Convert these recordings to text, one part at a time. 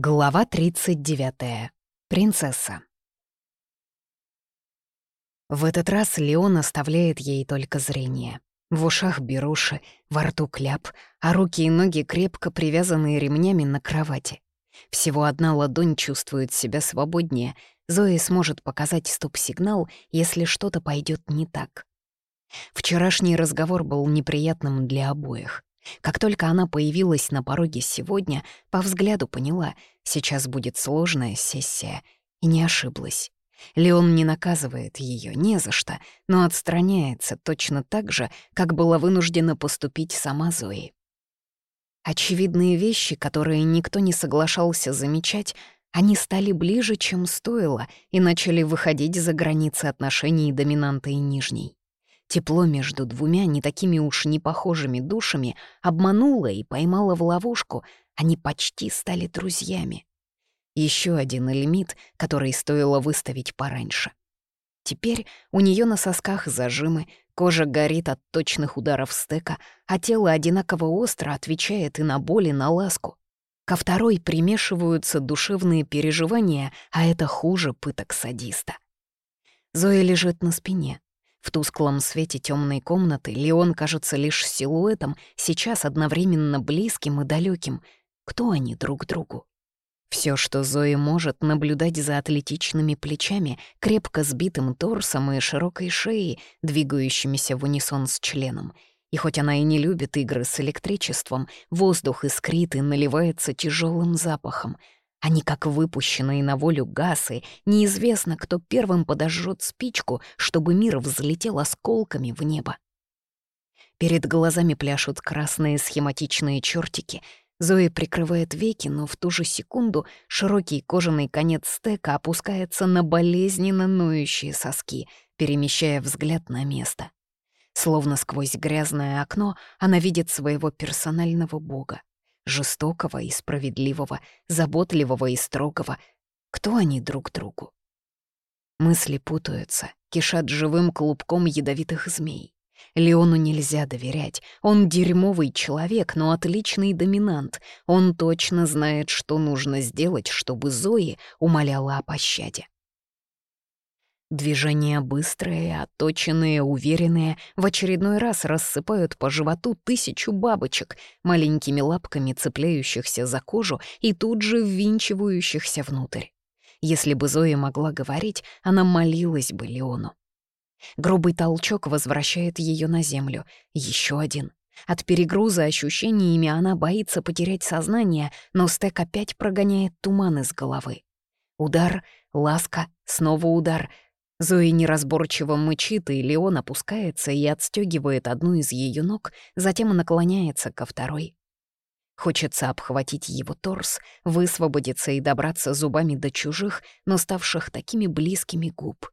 Глава 39. Принцесса. В этот раз Леон оставляет ей только зрение. В ушах беруши, во рту кляп, а руки и ноги крепко привязанные ремнями на кровати. Всего одна ладонь чувствует себя свободнее. Зои сможет показать стоп-сигнал, если что-то пойдет не так. Вчерашний разговор был неприятным для обоих. Как только она появилась на пороге сегодня, по взгляду поняла, сейчас будет сложная сессия, и не ошиблась. Леон не наказывает ее не за что, но отстраняется точно так же, как была вынуждена поступить сама Зои. Очевидные вещи, которые никто не соглашался замечать, они стали ближе, чем стоило, и начали выходить за границы отношений доминанта и нижней. Тепло между двумя не такими уж непохожими душами обмануло и поймало в ловушку, они почти стали друзьями. Еще один лимит, который стоило выставить пораньше. Теперь у нее на сосках зажимы, кожа горит от точных ударов стека, а тело одинаково остро отвечает и на боль, и на ласку. Ко второй примешиваются душевные переживания, а это хуже пыток садиста. Зоя лежит на спине, в тусклом свете темной комнаты Леон кажется лишь силуэтом, сейчас одновременно близким и далеким. Кто они друг другу? Все, что Зои может, наблюдать за атлетичными плечами, крепко сбитым торсом и широкой шеей, двигающимися в унисон с членом. И хоть она и не любит игры с электричеством, воздух искрит и наливается тяжелым запахом — они как выпущенные на волю гасы, неизвестно, кто первым подожжет спичку, чтобы мир взлетел осколками в небо. Перед глазами пляшут красные схематичные чертики. Зои прикрывает веки, но в ту же секунду широкий кожаный конец стека опускается на болезненно ноющие соски, перемещая взгляд на место. Словно сквозь грязное окно она видит своего персонального бога жестокого и справедливого, заботливого и строгого. Кто они друг другу? Мысли путаются, кишат живым клубком ядовитых змей. Леону нельзя доверять. Он дерьмовый человек, но отличный доминант. Он точно знает, что нужно сделать, чтобы Зои умоляла о пощаде. Движения быстрые, отточенные, уверенные, в очередной раз рассыпают по животу тысячу бабочек, маленькими лапками цепляющихся за кожу и тут же ввинчивающихся внутрь. Если бы Зоя могла говорить, она молилась бы Леону. Грубый толчок возвращает ее на землю. Еще один. От перегруза ощущениями она боится потерять сознание, но стек опять прогоняет туман из головы. Удар, ласка, снова удар — Зои неразборчиво мычит, и Леон опускается и отстегивает одну из ее ног, затем наклоняется ко второй. Хочется обхватить его торс, высвободиться и добраться зубами до чужих, но ставших такими близкими губ.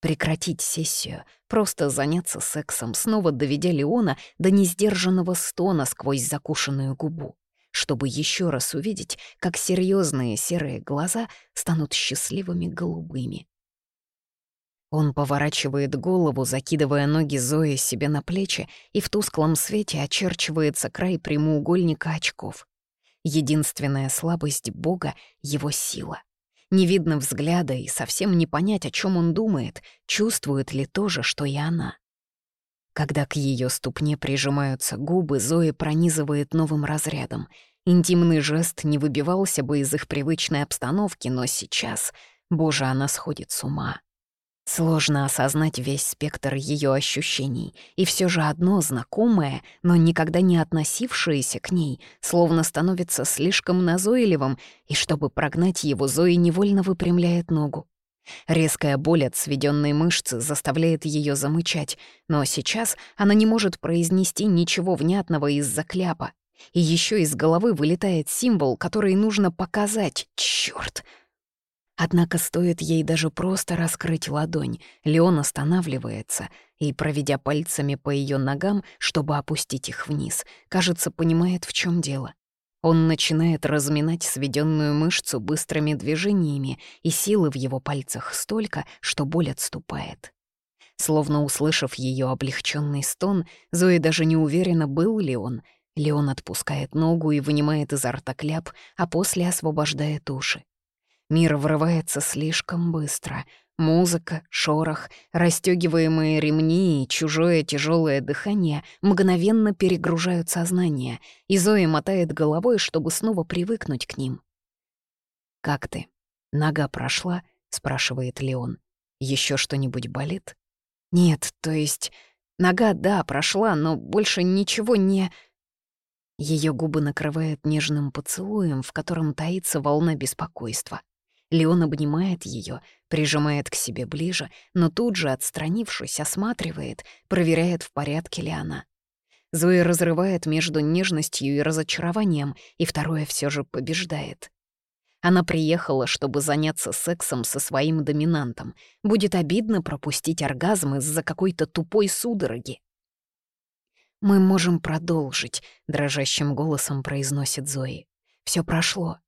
Прекратить сессию, просто заняться сексом, снова доведя Леона до несдержанного стона сквозь закушенную губу, чтобы еще раз увидеть, как серьезные серые глаза станут счастливыми голубыми. Он поворачивает голову, закидывая ноги Зои себе на плечи, и в тусклом свете очерчивается край прямоугольника очков. Единственная слабость Бога — его сила. Не видно взгляда и совсем не понять, о чем он думает, чувствует ли то же, что и она. Когда к ее ступне прижимаются губы, Зои пронизывает новым разрядом. Интимный жест не выбивался бы из их привычной обстановки, но сейчас, боже, она сходит с ума. Сложно осознать весь спектр ее ощущений, и все же одно знакомое, но никогда не относившееся к ней, словно становится слишком назойливым, и чтобы прогнать его, Зои невольно выпрямляет ногу. Резкая боль от сведенной мышцы заставляет ее замычать, но сейчас она не может произнести ничего внятного из-за кляпа. И еще из головы вылетает символ, который нужно показать. Чёрт! Однако стоит ей даже просто раскрыть ладонь, Леон останавливается и, проведя пальцами по ее ногам, чтобы опустить их вниз, кажется, понимает, в чем дело. Он начинает разминать сведенную мышцу быстрыми движениями, и силы в его пальцах столько, что боль отступает. Словно услышав ее облегченный стон, Зои даже не уверена, был ли он. Леон отпускает ногу и вынимает изо рта кляп, а после освобождает уши. Мир врывается слишком быстро. Музыка, шорох, расстёгиваемые ремни и чужое тяжелое дыхание мгновенно перегружают сознание, и Зоя мотает головой, чтобы снова привыкнуть к ним. «Как ты? Нога прошла?» — спрашивает Леон. Еще что-нибудь болит?» «Нет, то есть...» Нога, да, прошла, но больше ничего не... Ее губы накрывают нежным поцелуем, в котором таится волна беспокойства. Леон обнимает ее, прижимает к себе ближе, но тут же, отстранившись, осматривает, проверяет, в порядке ли она. Зоя разрывает между нежностью и разочарованием, и второе все же побеждает. Она приехала, чтобы заняться сексом со своим доминантом. Будет обидно пропустить оргазм из-за какой-то тупой судороги. «Мы можем продолжить», — дрожащим голосом произносит Зои. Все прошло».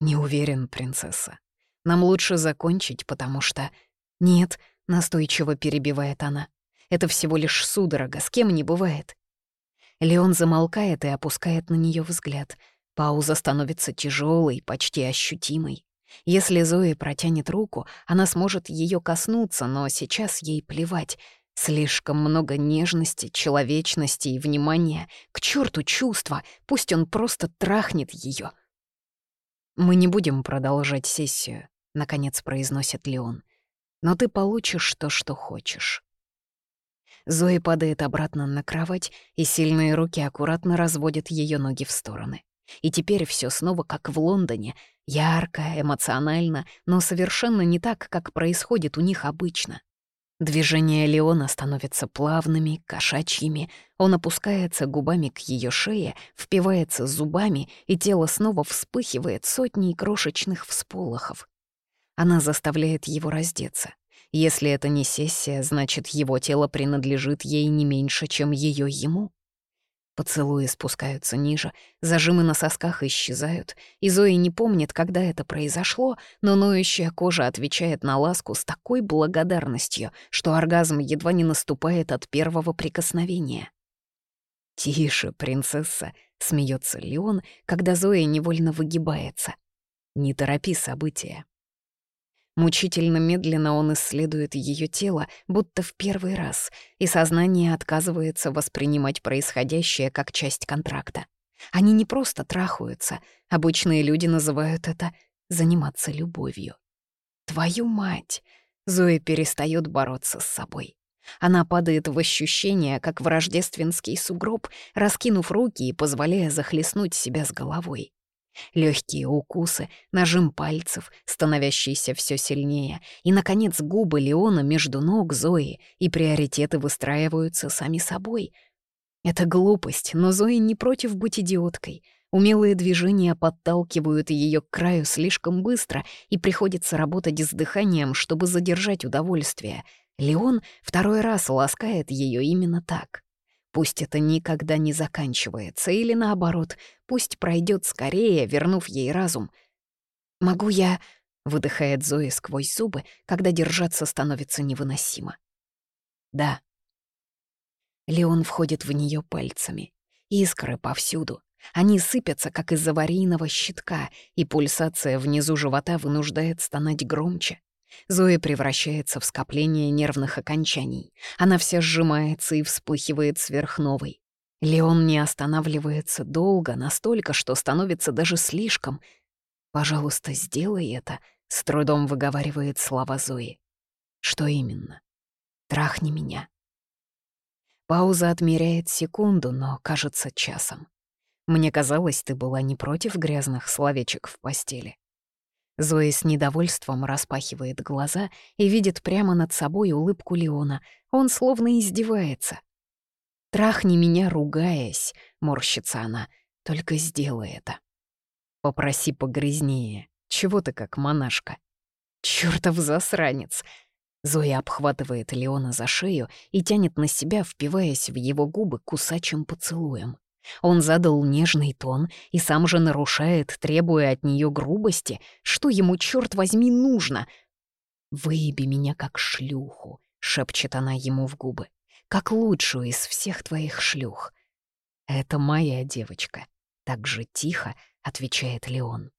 «Не уверен, принцесса. Нам лучше закончить, потому что...» «Нет», — настойчиво перебивает она. «Это всего лишь судорога, с кем не бывает». Леон замолкает и опускает на нее взгляд. Пауза становится тяжелой, почти ощутимой. Если Зои протянет руку, она сможет ее коснуться, но сейчас ей плевать. Слишком много нежности, человечности и внимания. К черту чувства, пусть он просто трахнет ее. «Мы не будем продолжать сессию», — наконец произносит Леон. «Но ты получишь то, что хочешь». Зои падает обратно на кровать, и сильные руки аккуратно разводят ее ноги в стороны. И теперь все снова как в Лондоне, ярко, эмоционально, но совершенно не так, как происходит у них обычно. Движения Леона становятся плавными, кошачьими. Он опускается губами к ее шее, впивается зубами, и тело снова вспыхивает сотней крошечных всполохов. Она заставляет его раздеться. Если это не сессия, значит, его тело принадлежит ей не меньше, чем ее ему. Поцелуи спускаются ниже, зажимы на сосках исчезают, и Зои не помнит, когда это произошло, но ноющая кожа отвечает на ласку с такой благодарностью, что оргазм едва не наступает от первого прикосновения. «Тише, принцесса», — смеется Леон, когда Зоя невольно выгибается. «Не торопи события». Мучительно медленно он исследует ее тело, будто в первый раз, и сознание отказывается воспринимать происходящее как часть контракта. Они не просто трахаются, обычные люди называют это «заниматься любовью». Твою мать! Зоя перестает бороться с собой. Она падает в ощущение, как в рождественский сугроб, раскинув руки и позволяя захлестнуть себя с головой. Легкие укусы, нажим пальцев, становящийся все сильнее, и, наконец, губы Леона между ног Зои, и приоритеты выстраиваются сами собой. Это глупость, но Зои не против быть идиоткой. Умелые движения подталкивают ее к краю слишком быстро, и приходится работать с дыханием, чтобы задержать удовольствие. Леон второй раз ласкает ее именно так. Пусть это никогда не заканчивается, или наоборот, пусть пройдет скорее, вернув ей разум. «Могу я...» — выдыхает Зоя сквозь зубы, когда держаться становится невыносимо. «Да». Леон входит в нее пальцами. Искры повсюду. Они сыпятся, как из аварийного щитка, и пульсация внизу живота вынуждает стонать громче. Зоя превращается в скопление нервных окончаний. Она вся сжимается и вспыхивает сверхновой. Леон не останавливается долго, настолько, что становится даже слишком. «Пожалуйста, сделай это», — с трудом выговаривает слова Зои. «Что именно?» «Трахни меня». Пауза отмеряет секунду, но кажется часом. Мне казалось, ты была не против грязных словечек в постели. Зоя с недовольством распахивает глаза и видит прямо над собой улыбку Леона. Он словно издевается. «Трахни меня, ругаясь», — морщится она. «Только сделай это». «Попроси погрязнее. Чего ты как монашка?» «Чёртов засранец!» Зоя обхватывает Леона за шею и тянет на себя, впиваясь в его губы кусачим поцелуем. Он задал нежный тон и сам же нарушает, требуя от нее грубости, что ему, черт возьми, нужно. «Выеби меня как шлюху», — шепчет она ему в губы, — «как лучшую из всех твоих шлюх». Это моя девочка», — так же тихо отвечает Леон.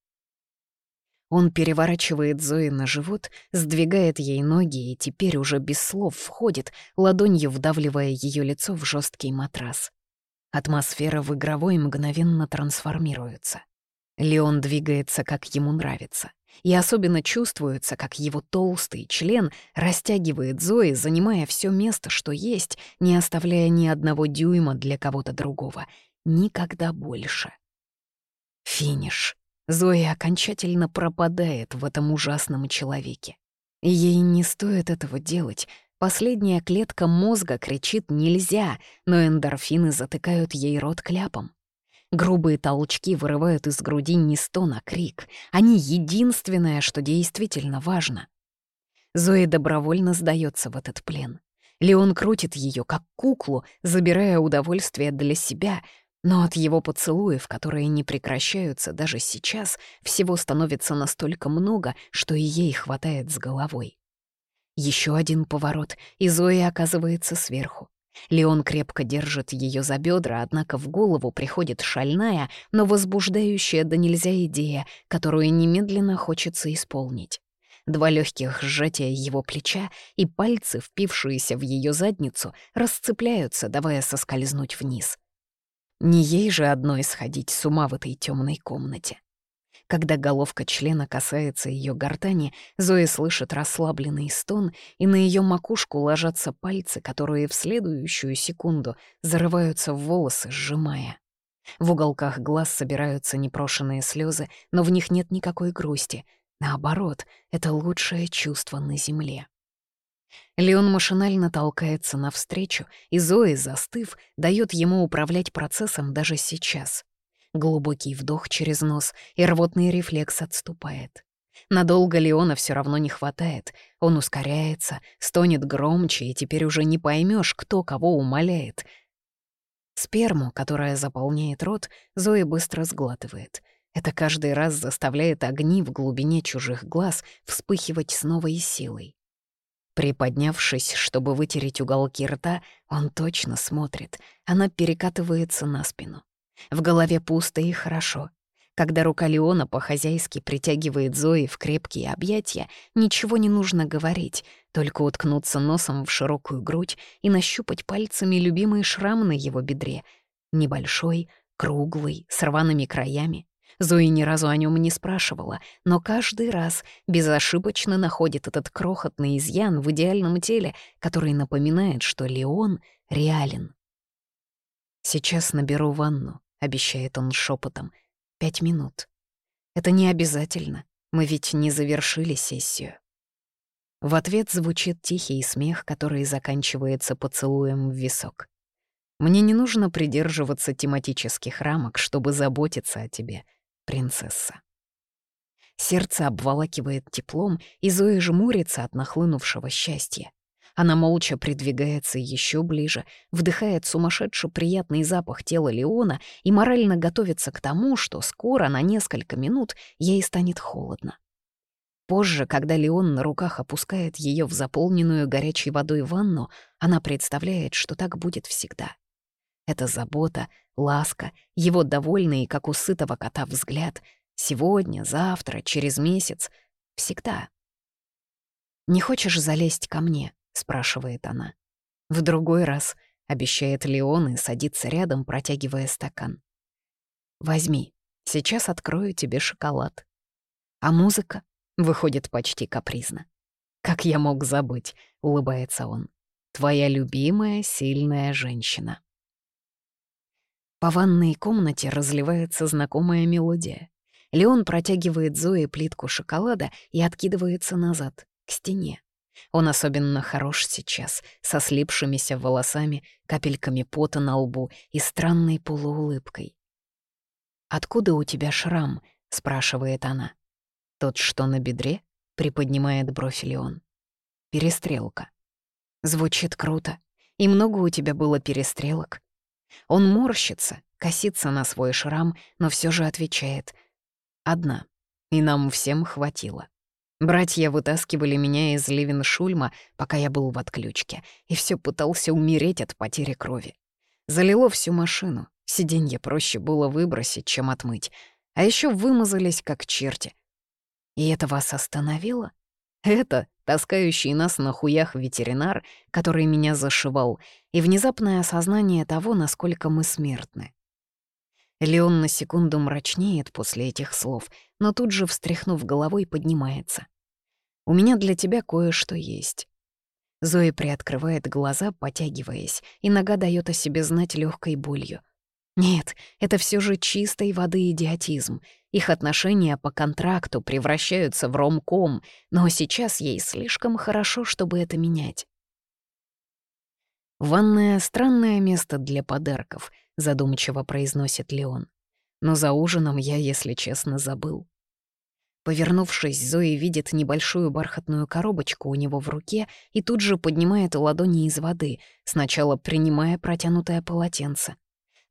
Он переворачивает Зои на живот, сдвигает ей ноги и теперь уже без слов входит, ладонью вдавливая ее лицо в жесткий матрас. Атмосфера в игровой мгновенно трансформируется. Леон двигается, как ему нравится. И особенно чувствуется, как его толстый член растягивает Зои, занимая все место, что есть, не оставляя ни одного дюйма для кого-то другого. Никогда больше. Финиш. Зоя окончательно пропадает в этом ужасном человеке. Ей не стоит этого делать. Последняя клетка мозга кричит «нельзя», но эндорфины затыкают ей рот кляпом. Грубые толчки вырывают из груди не стон, а крик. Они единственное, что действительно важно. Зоя добровольно сдается в этот плен. Леон крутит ее как куклу, забирая удовольствие для себя, но от его поцелуев, которые не прекращаются даже сейчас, всего становится настолько много, что и ей хватает с головой. Еще один поворот, и Зоя оказывается сверху. Леон крепко держит ее за бедра, однако в голову приходит шальная, но возбуждающая да нельзя идея, которую немедленно хочется исполнить. Два легких сжатия его плеча и пальцы, впившиеся в ее задницу, расцепляются, давая соскользнуть вниз — не ей же одной сходить с ума в этой темной комнате. Когда головка члена касается ее гортани, Зоя слышит расслабленный стон, и на ее макушку ложатся пальцы, которые в следующую секунду зарываются в волосы, сжимая. В уголках глаз собираются непрошенные слезы, но в них нет никакой грусти. Наоборот, это лучшее чувство на земле. Леон машинально толкается навстречу, и Зои, застыв, дает ему управлять процессом даже сейчас. Глубокий вдох через нос, и рвотный рефлекс отступает. Надолго Леона все равно не хватает. Он ускоряется, стонет громче, и теперь уже не поймешь, кто кого умоляет. Сперму, которая заполняет рот, Зои быстро сглатывает. Это каждый раз заставляет огни в глубине чужих глаз вспыхивать с новой силой. Приподнявшись, чтобы вытереть уголки рта, он точно смотрит. Она перекатывается на спину. В голове пусто и хорошо. Когда рука Леона по-хозяйски притягивает Зои в крепкие объятия, ничего не нужно говорить, только уткнуться носом в широкую грудь и нащупать пальцами любимый шрам на его бедре. Небольшой, круглый, с рваными краями. Зои ни разу о нем не спрашивала, но каждый раз безошибочно находит этот крохотный изъян в идеальном теле, который напоминает, что Леон реален. «Сейчас наберу ванну», — обещает он шепотом. «Пять минут. Это не обязательно. Мы ведь не завершили сессию». В ответ звучит тихий смех, который заканчивается поцелуем в висок. «Мне не нужно придерживаться тематических рамок, чтобы заботиться о тебе принцесса. Сердце обволакивает теплом, и Зоя жмурится от нахлынувшего счастья. Она молча придвигается еще ближе, вдыхает сумасшедший приятный запах тела Леона и морально готовится к тому, что скоро, на несколько минут, ей станет холодно. Позже, когда Леон на руках опускает ее в заполненную горячей водой ванну, она представляет, что так будет всегда. Это забота, ласка, его довольный, как у сытого кота, взгляд. Сегодня, завтра, через месяц. Всегда. «Не хочешь залезть ко мне?» — спрашивает она. В другой раз обещает Леон и садится рядом, протягивая стакан. «Возьми, сейчас открою тебе шоколад». А музыка выходит почти капризно. «Как я мог забыть?» — улыбается он. «Твоя любимая, сильная женщина». По ванной комнате разливается знакомая мелодия. Леон протягивает Зое плитку шоколада и откидывается назад, к стене. Он особенно хорош сейчас, со слипшимися волосами, капельками пота на лбу и странной полуулыбкой. «Откуда у тебя шрам?» — спрашивает она. «Тот, что на бедре?» — приподнимает бровь Леон. «Перестрелка». Звучит круто. И много у тебя было перестрелок. Он морщится, косится на свой шрам, но все же отвечает. «Одна. И нам всем хватило. Братья вытаскивали меня из Ливеншульма, пока я был в отключке, и все пытался умереть от потери крови. Залило всю машину, Сиденье проще было выбросить, чем отмыть. А еще вымазались, как черти. И это вас остановило? Это таскающий нас на хуях ветеринар, который меня зашивал, и внезапное осознание того, насколько мы смертны. Леон на секунду мрачнеет после этих слов, но тут же, встряхнув головой, поднимается. «У меня для тебя кое-что есть». Зои приоткрывает глаза, потягиваясь, и нога дает о себе знать легкой болью. Нет, это все же чистой воды идиотизм. Их отношения по контракту превращаются в ромком, но сейчас ей слишком хорошо, чтобы это менять. «Ванная — странное место для подарков», — задумчиво произносит Леон. «Но за ужином я, если честно, забыл». Повернувшись, Зои видит небольшую бархатную коробочку у него в руке и тут же поднимает ладони из воды, сначала принимая протянутое полотенце.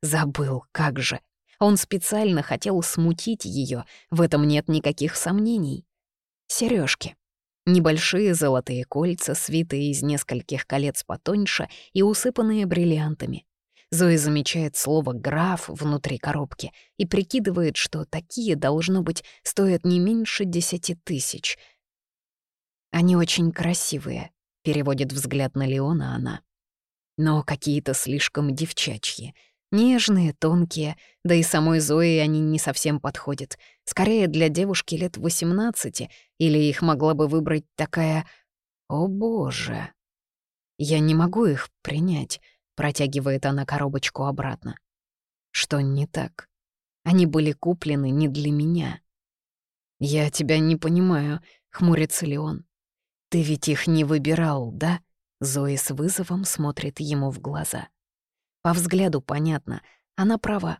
Забыл, как же. Он специально хотел смутить ее, в этом нет никаких сомнений. Сережки. Небольшие золотые кольца, свитые из нескольких колец потоньше и усыпанные бриллиантами. Зоя замечает слово «граф» внутри коробки и прикидывает, что такие, должно быть, стоят не меньше десяти тысяч. «Они очень красивые», — переводит взгляд на Леона она. «Но какие-то слишком девчачьи. Нежные, тонкие, да и самой Зои они не совсем подходят. Скорее для девушки лет 18, или их могла бы выбрать такая... О боже! Я не могу их принять, протягивает она коробочку обратно. Что не так? Они были куплены не для меня. Я тебя не понимаю, хмурится Леон. Ты ведь их не выбирал, да? Зои с вызовом смотрит ему в глаза. По взгляду понятно, она права.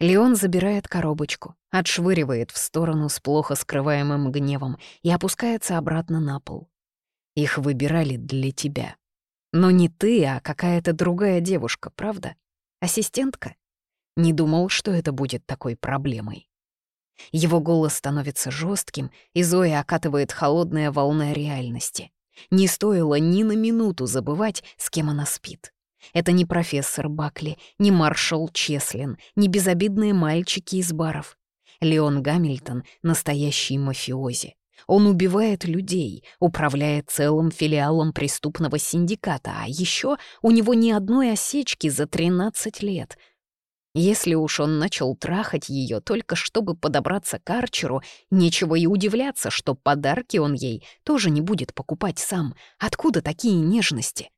Леон забирает коробочку, отшвыривает в сторону с плохо скрываемым гневом и опускается обратно на пол. Их выбирали для тебя. Но не ты, а какая-то другая девушка, правда? Ассистентка? Не думал, что это будет такой проблемой. Его голос становится жестким, и Зоя окатывает холодная волна реальности. Не стоило ни на минуту забывать, с кем она спит. Это не профессор Бакли, не маршал Чеслин, не безобидные мальчики из баров. Леон Гамильтон — настоящий мафиози. Он убивает людей, управляет целым филиалом преступного синдиката, а еще у него ни одной осечки за 13 лет. Если уж он начал трахать ее только чтобы подобраться к Арчеру, нечего и удивляться, что подарки он ей тоже не будет покупать сам. Откуда такие нежности?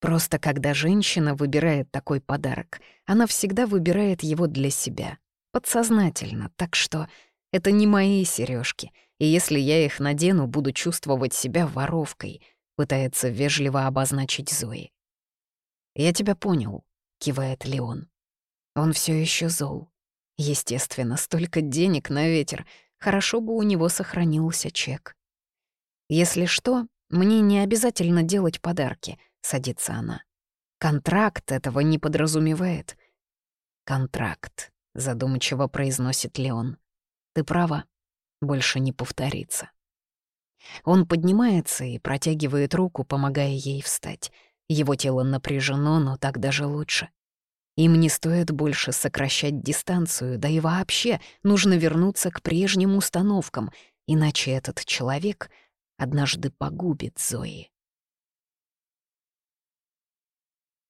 Просто когда женщина выбирает такой подарок, она всегда выбирает его для себя. Подсознательно, так что это не мои сережки, и если я их надену, буду чувствовать себя воровкой, пытается вежливо обозначить Зои. «Я тебя понял», — кивает Леон. Он все еще зол. Естественно, столько денег на ветер. Хорошо бы у него сохранился чек. Если что, мне не обязательно делать подарки —— садится она. «Контракт этого не подразумевает». «Контракт», — задумчиво произносит Леон. «Ты права, больше не повторится». Он поднимается и протягивает руку, помогая ей встать. Его тело напряжено, но так даже лучше. Им не стоит больше сокращать дистанцию, да и вообще нужно вернуться к прежним установкам, иначе этот человек однажды погубит Зои.